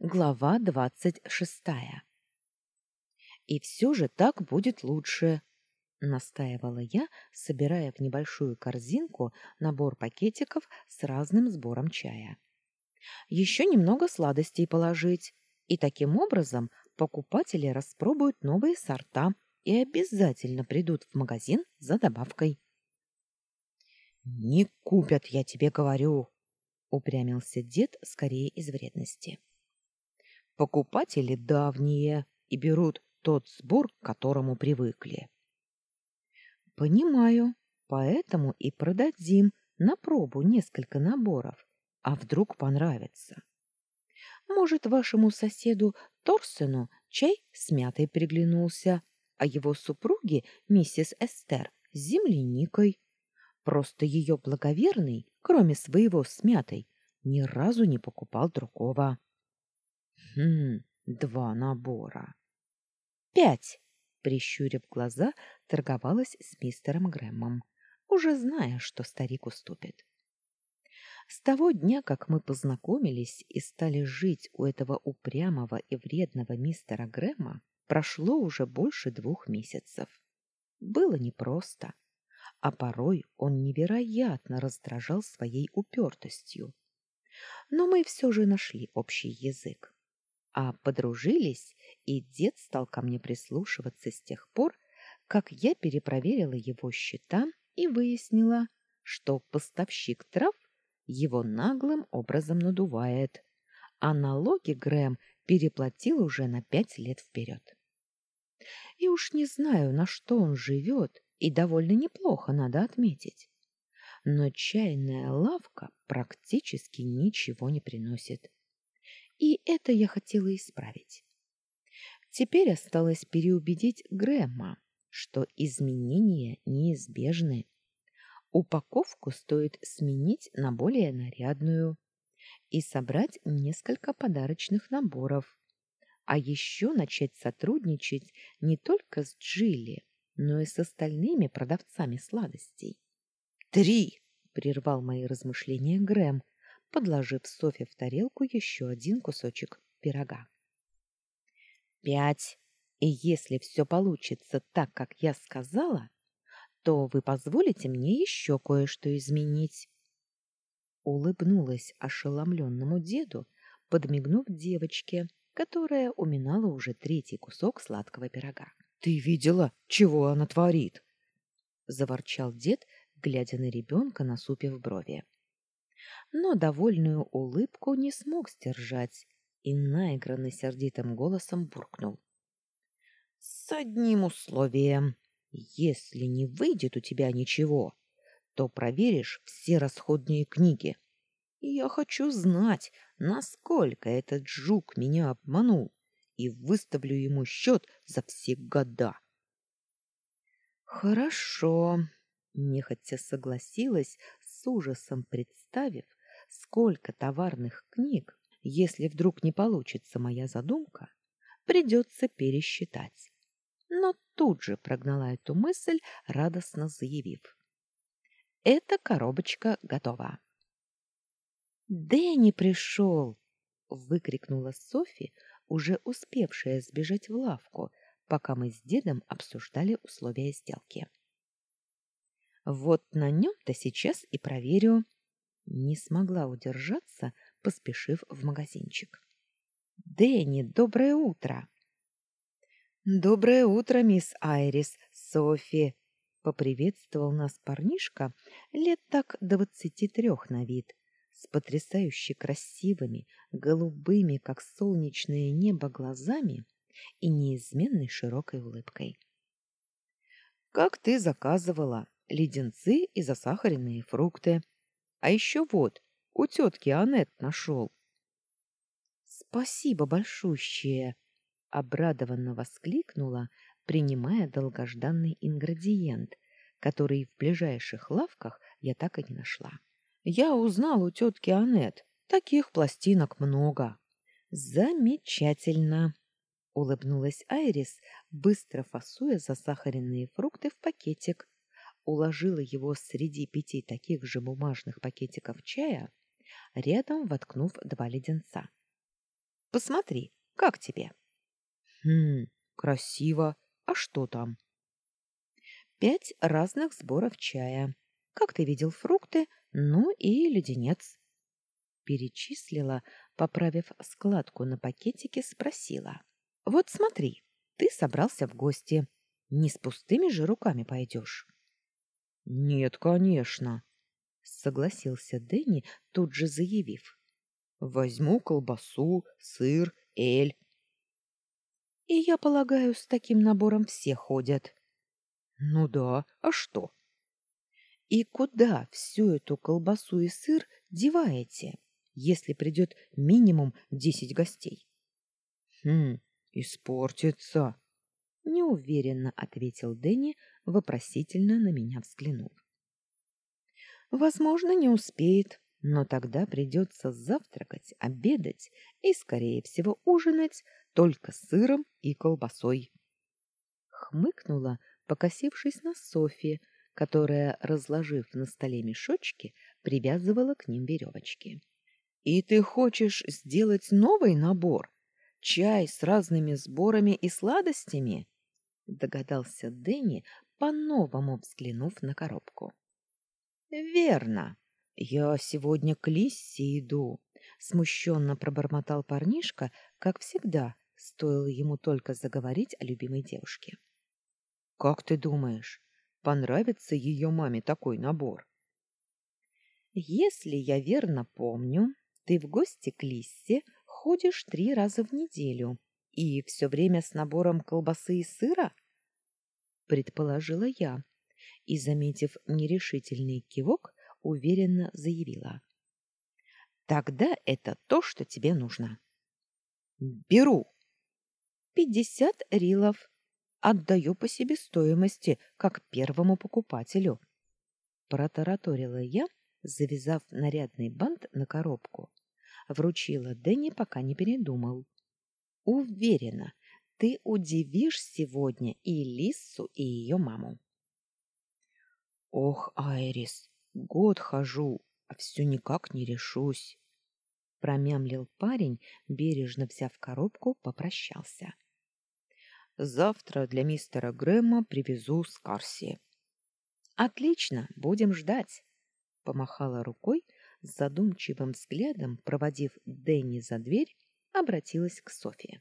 Глава двадцать шестая. «И все же так будет лучше», — настаивала я, собирая в небольшую корзинку набор пакетиков с разным сбором чая. «Еще немного сладостей положить, и таким образом покупатели распробуют новые сорта и обязательно придут в магазин за добавкой». «Не купят, я тебе говорю», — упрямился дед скорее из вредности. Покупатели давние и берут тот сбор, к которому привыкли. Понимаю, поэтому и продадим на пробу несколько наборов, а вдруг понравится. Может, вашему соседу Торсену чай с мятой приглянулся, а его супруге, миссис Эстер, с земляникой. Просто ее благоверный, кроме своего с мятой, ни разу не покупал другого. Хм, два набора. Пять, прищурив глаза, торговалась с мистером Грэмом, уже зная, что старик уступит. С того дня, как мы познакомились и стали жить у этого упрямого и вредного мистера Грэма, прошло уже больше двух месяцев. Было непросто, а порой он невероятно раздражал своей упертостью. Но мы все же нашли общий язык а подружились, и дед стал ко мне прислушиваться с тех пор, как я перепроверила его счета и выяснила, что поставщик трав его наглым образом надувает, а налоги Грэм переплатил уже на пять лет вперед. И уж не знаю, на что он живет, и довольно неплохо, надо отметить. Но чайная лавка практически ничего не приносит. И это я хотела исправить. Теперь осталось переубедить Грэма, что изменения неизбежны. Упаковку стоит сменить на более нарядную и собрать несколько подарочных наборов. А еще начать сотрудничать не только с Джилли, но и с остальными продавцами сладостей. «Три!» — прервал мои размышления Грэм, подложив Софе в тарелку еще один кусочек пирога. «Пять. И если все получится так, как я сказала, то вы позволите мне еще кое-что изменить». Улыбнулась ошеломленному деду, подмигнув девочке, которая уминала уже третий кусок сладкого пирога. «Ты видела, чего она творит?» — заворчал дед, глядя на ребенка, насупив брови но довольную улыбку не смог сдержать и наигранно сердитым голосом буркнул. — С одним условием. Если не выйдет у тебя ничего, то проверишь все расходные книги. Я хочу знать, насколько этот жук меня обманул, и выставлю ему счет за все года. — Хорошо, — нехотя согласилась, с ужасом представив, сколько товарных книг, если вдруг не получится моя задумка, придется пересчитать. Но тут же прогнала эту мысль, радостно заявив. Эта коробочка готова. «Дэнни пришел!» — выкрикнула Софи, уже успевшая сбежать в лавку, пока мы с дедом обсуждали условия сделки. «Вот на нем-то сейчас и проверю, не смогла удержаться, поспешив в магазинчик. «Дэнни, доброе утро!» «Доброе утро, мисс Айрис, Софи!» — поприветствовал нас парнишка лет так двадцати трех на вид, с потрясающе красивыми, голубыми, как солнечное небо, глазами и неизменной широкой улыбкой. «Как ты заказывала, леденцы и засахаренные фрукты!» А еще вот, у тетки Анет нашел. Спасибо большущее, обрадованно воскликнула, принимая долгожданный ингредиент, который в ближайших лавках я так и не нашла. Я узнал у тетки Анет, таких пластинок много. Замечательно, улыбнулась Айрис, быстро фасуя засахаренные фрукты в пакетик уложила его среди пяти таких же бумажных пакетиков чая, рядом воткнув два леденца. Посмотри, как тебе? Хм, красиво. А что там? Пять разных сборов чая. Как ты видел, фрукты, ну и леденец. Перечислила, поправив складку на пакетике, спросила. Вот смотри, ты собрался в гости. Не с пустыми же руками пойдешь. Нет, конечно, согласился Дэнни, тут же заявив. Возьму колбасу, сыр, эль. И я полагаю, с таким набором все ходят. Ну да, а что? И куда всю эту колбасу и сыр деваете, если придет минимум десять гостей? Хм, испортится, неуверенно ответил Дэнни, вопросительно на меня взглянув. Возможно, не успеет, но тогда придется завтракать, обедать и, скорее всего, ужинать только сыром и колбасой. Хмыкнула, покосившись на Софи, которая, разложив на столе мешочки, привязывала к ним веревочки. И ты хочешь сделать новый набор? Чай с разными сборами и сладостями? догадался Дэнни, по-новому взглянув на коробку. Верно. Я сегодня к Лиссе иду, смущенно пробормотал парнишка, как всегда, стоило ему только заговорить о любимой девушке. Как ты думаешь, понравится ее маме такой набор? Если я верно помню, ты в гости к Лиссе ходишь три раза в неделю и все время с набором колбасы и сыра? Предположила я и, заметив нерешительный кивок, уверенно заявила. Тогда это то, что тебе нужно. Беру. Пятьдесят рилов. Отдаю по себестоимости, как первому покупателю. Протараторила я, завязав нарядный бант на коробку. Вручила Дэнни, пока не передумал. Уверена, ты удивишь сегодня и Лиссу, и ее маму. Ох, Айрис, год хожу, а все никак не решусь. Промямлил парень, бережно взяв коробку, попрощался. Завтра для мистера Грэма привезу Скарси. Отлично, будем ждать. Помахала рукой, с задумчивым взглядом проводив Дэнни за дверь, обратилась к Софии.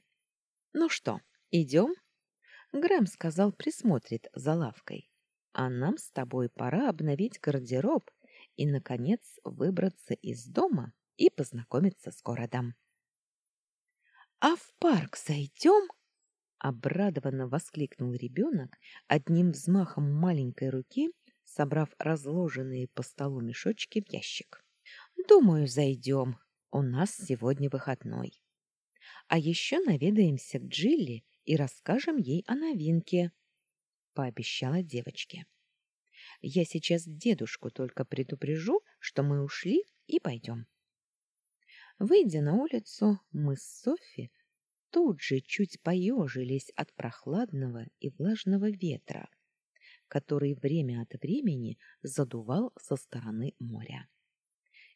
Ну что, идем? Грэм сказал, присмотрит за лавкой. А нам с тобой пора обновить гардероб и наконец выбраться из дома и познакомиться с городом. А в парк зайдем? обрадованно воскликнул ребенок, одним взмахом маленькой руки собрав разложенные по столу мешочки в ящик. Думаю, зайдем. У нас сегодня выходной. А еще наведаемся к Джилли и расскажем ей о новинке, пообещала девочке. Я сейчас дедушку только предупрежу, что мы ушли и пойдем. Выйдя на улицу, мы с Софи тут же чуть поежились от прохладного и влажного ветра, который время от времени задувал со стороны моря.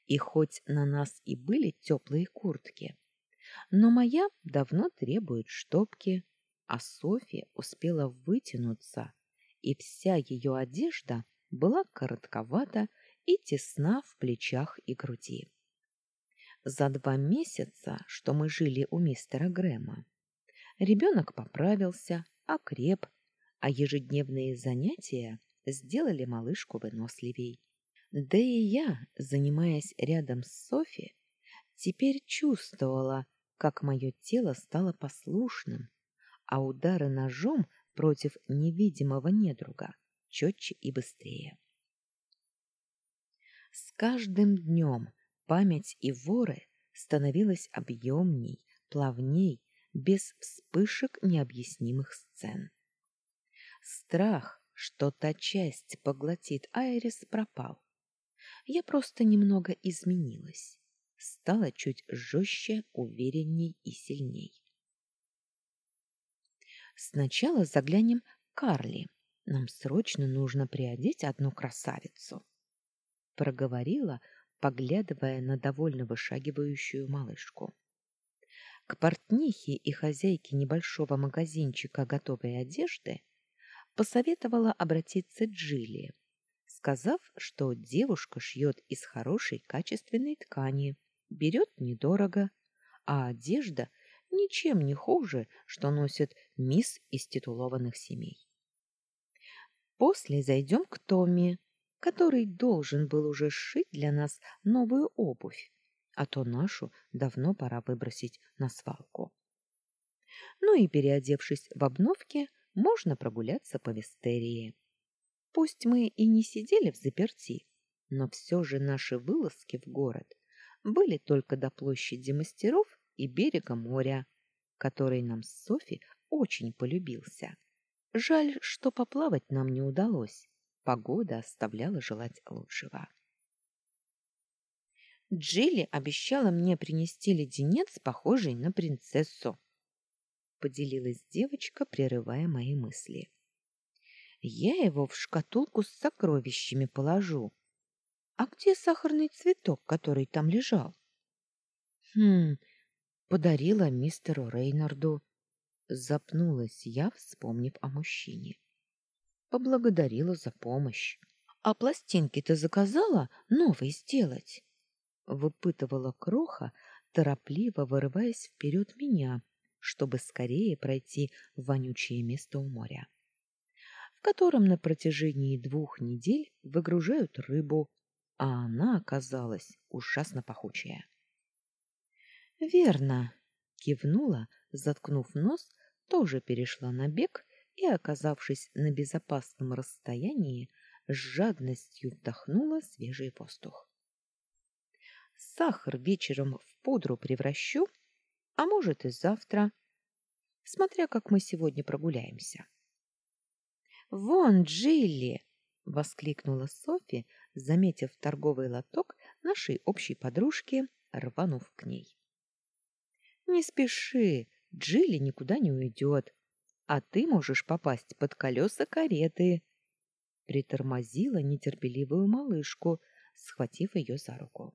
И хоть на нас и были теплые куртки, но моя давно требует штопки, а Софья успела вытянуться, и вся ее одежда была коротковата и тесна в плечах и груди. За два месяца, что мы жили у мистера Грэма, ребенок поправился, окреп, а ежедневные занятия сделали малышку выносливей. Да и я, занимаясь рядом с Софи, теперь чувствовала, как мое тело стало послушным, а удары ножом против невидимого недруга четче и быстрее. С каждым днем память и воры становилась объемней, плавней, без вспышек необъяснимых сцен. Страх, что та часть поглотит Айрис, пропал. Я просто немного изменилась стала чуть жестче, уверенней и сильней. Сначала заглянем к Карли. Нам срочно нужно приодеть одну красавицу, проговорила, поглядывая на довольно вышагивающую малышку. к портнихе и хозяйке небольшого магазинчика готовой одежды посоветовала обратиться Джилли, сказав, что девушка шьет из хорошей качественной ткани, берет недорого, а одежда ничем не хуже, что носят мисс из титулованных семей. После зайдем к Томми, который должен был уже сшить для нас новую обувь, а то нашу давно пора выбросить на свалку. Ну и переодевшись в обновки, можно прогуляться по Вестерии. Пусть мы и не сидели в заперти, но все же наши вылазки в город были только до площади мастеров и берега моря, который нам с Софи очень полюбился. Жаль, что поплавать нам не удалось. Погода оставляла желать лучшего. Джилли обещала мне принести леденец, похожий на принцессу. Поделилась девочка, прерывая мои мысли. Я его в шкатулку с сокровищами положу. А где сахарный цветок, который там лежал? Хм, подарила мистеру Рейнарду. Запнулась я, вспомнив о мужчине. Поблагодарила за помощь. А пластинки ты заказала новые сделать? Выпытывала Кроха, торопливо вырываясь вперед меня, чтобы скорее пройти в вонючее место у моря, в котором на протяжении двух недель выгружают рыбу, а она оказалась ужасно пахучая. «Верно», — кивнула, заткнув нос, тоже перешла на бег и, оказавшись на безопасном расстоянии, с жадностью вдохнула свежий воздух. Сахар вечером в пудру превращу, а может и завтра, смотря как мы сегодня прогуляемся. «Вон, Джилли!» — воскликнула Софи, заметив торговый лоток нашей общей подружки, рванув к ней. «Не спеши, Джилли никуда не уйдет, а ты можешь попасть под колеса кареты!» Притормозила нетерпеливую малышку, схватив ее за руку.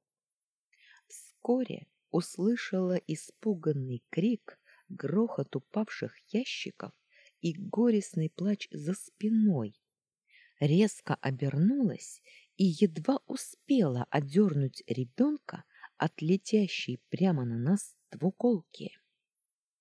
Вскоре услышала испуганный крик, грохот упавших ящиков и горестный плач за спиной. Резко обернулась и едва успела одернуть ребенка от летящей прямо на нас двуколки.